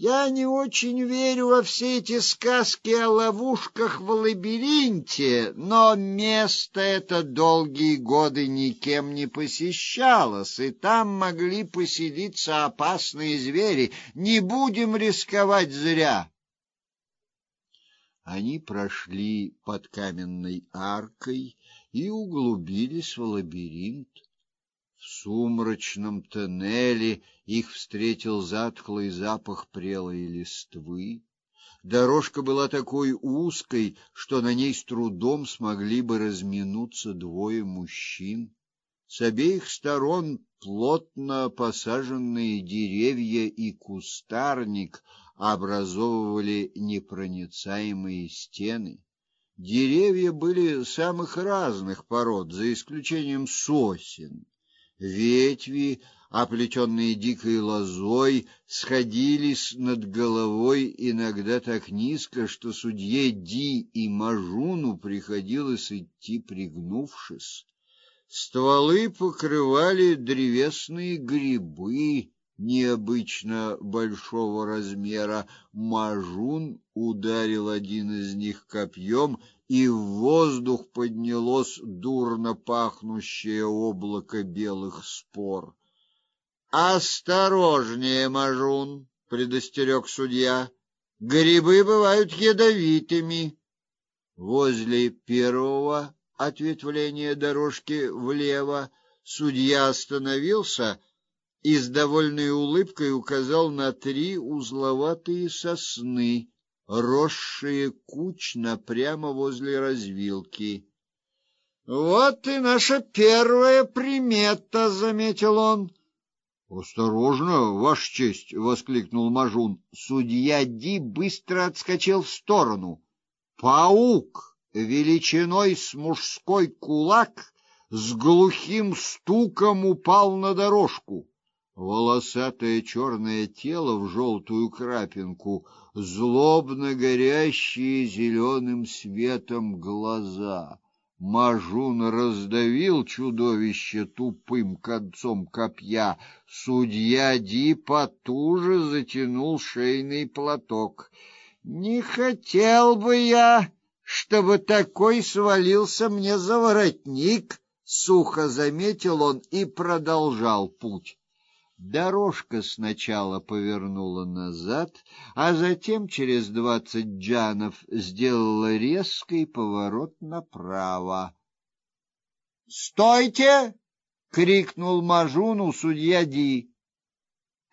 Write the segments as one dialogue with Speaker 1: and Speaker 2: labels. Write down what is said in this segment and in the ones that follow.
Speaker 1: Я не очень верю во все эти сказки о ловушках в лабиринте, но место это долгие годы никем не посещалось, и там могли поселиться опасные звери. Не будем рисковать зря. Они прошли под каменной аркой и углубились в лабиринт. В сумрачном тоннеле их встретил затхлый запах прелой листвы. Дорожка была такой узкой, что на ней с трудом смогли бы разминуться двое мужчин. С обеих сторон плотно посаженные деревья и кустарник образовывали непроницаемые стены. Деревья были самых разных пород, за исключением сосен. Ветви, оплетенные дикой лозой, сходились над головой иногда так низко, что судье Ди и Мажуну приходилось идти пригнувшись. Стволы покрывали древесные грибы необычно большого размера. Мажун ударил один из них копьем и в воздух поднялось дурно пахнущее облако белых спор. Осторожнее, Мажун, предостерег судья. Грибы бывают ядовитыми. Возле первого ответвления дорожки влево судья остановился и с довольной улыбкой указал на три узловатые сосны росшие кучно прямо возле развилки. Вот и наша первая примета, заметил он. Осторожно, ваша честь, воскликнул Мажун. Судья Ди быстро отскочил в сторону. Паук величиной с мужской кулак с глухим стуком упал на дорожку. Волосатое черное тело в желтую крапинку злобно горящие зеленым светом глаза. Мажун раздавил чудовище тупым концом копья. Судья Ди потуже затянул шейный платок. Не хотел бы я, чтобы такой свалился мне за воротник, сухо заметил он и продолжал путь. Дорожка сначала повернула назад, а затем через двадцать джанов сделала резкий поворот направо. "Стойте!" крикнул Мажуну судья Ди.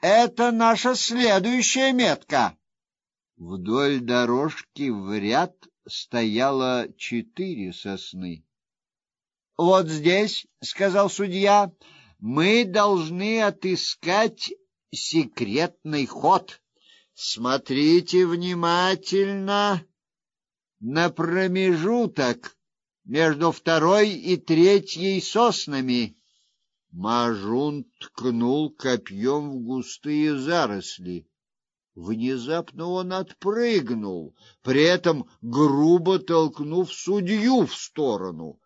Speaker 1: "Это наша следующая метка". Вдоль дорожки в ряд стояло четыре сосны. "Вот здесь", сказал судья мы должны отыскать секретный ход. Смотрите внимательно на промежуток между второй и третьей соснами. Мажун ткнул копьем в густые заросли. Внезапно он отпрыгнул, при этом грубо толкнув судью в сторону.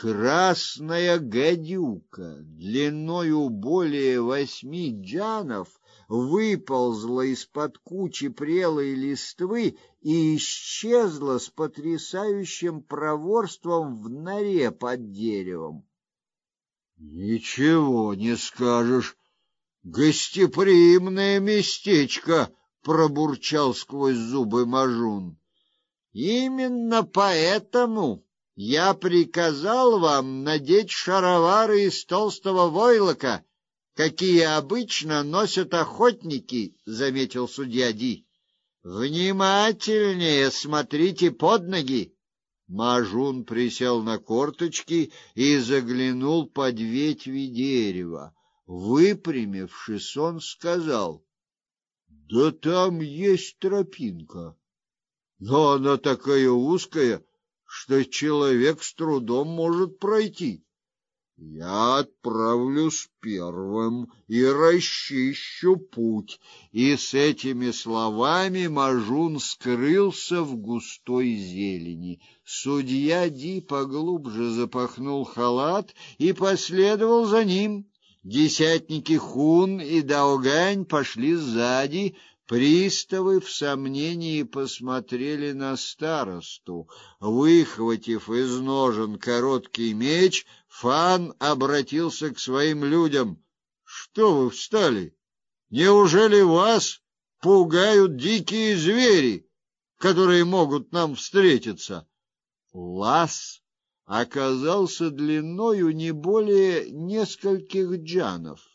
Speaker 1: Красная гадюка, длиною более восьми джанов, выползла из-под кучи прелой листвы и исчезла с потрясающим проворством в норе под деревом. Ничего не скажешь. Гостеприимное местечко, пробурчал сквозь зубы Мажун. Именно поэтому я приказал вам надеть шаровары из толстого войлока, какие обычно носят охотники, заметил судья Ди. Внимательнее смотрите под ноги. Мажун присел на корточки и заглянул под ветви дерева. Выпрямившись, он сказал: "Да там есть тропинка, но она такая узкая, что человек с трудом может пройти. Я отправлюсь первым и расчищу путь. И с этими словами Мажун скрылся в густой зелени. Судья Ди поглубже запахнул халат и последовал за ним. Десятники Хун и Даогань пошли сзади, Приставы в сомнении посмотрели на старосту. Выхватив из ножен короткий меч, Фан обратился к своим людям. — Что вы встали? Неужели вас пугают дикие звери, которые могут нам встретиться? Лаз оказался длиною не более нескольких джанов.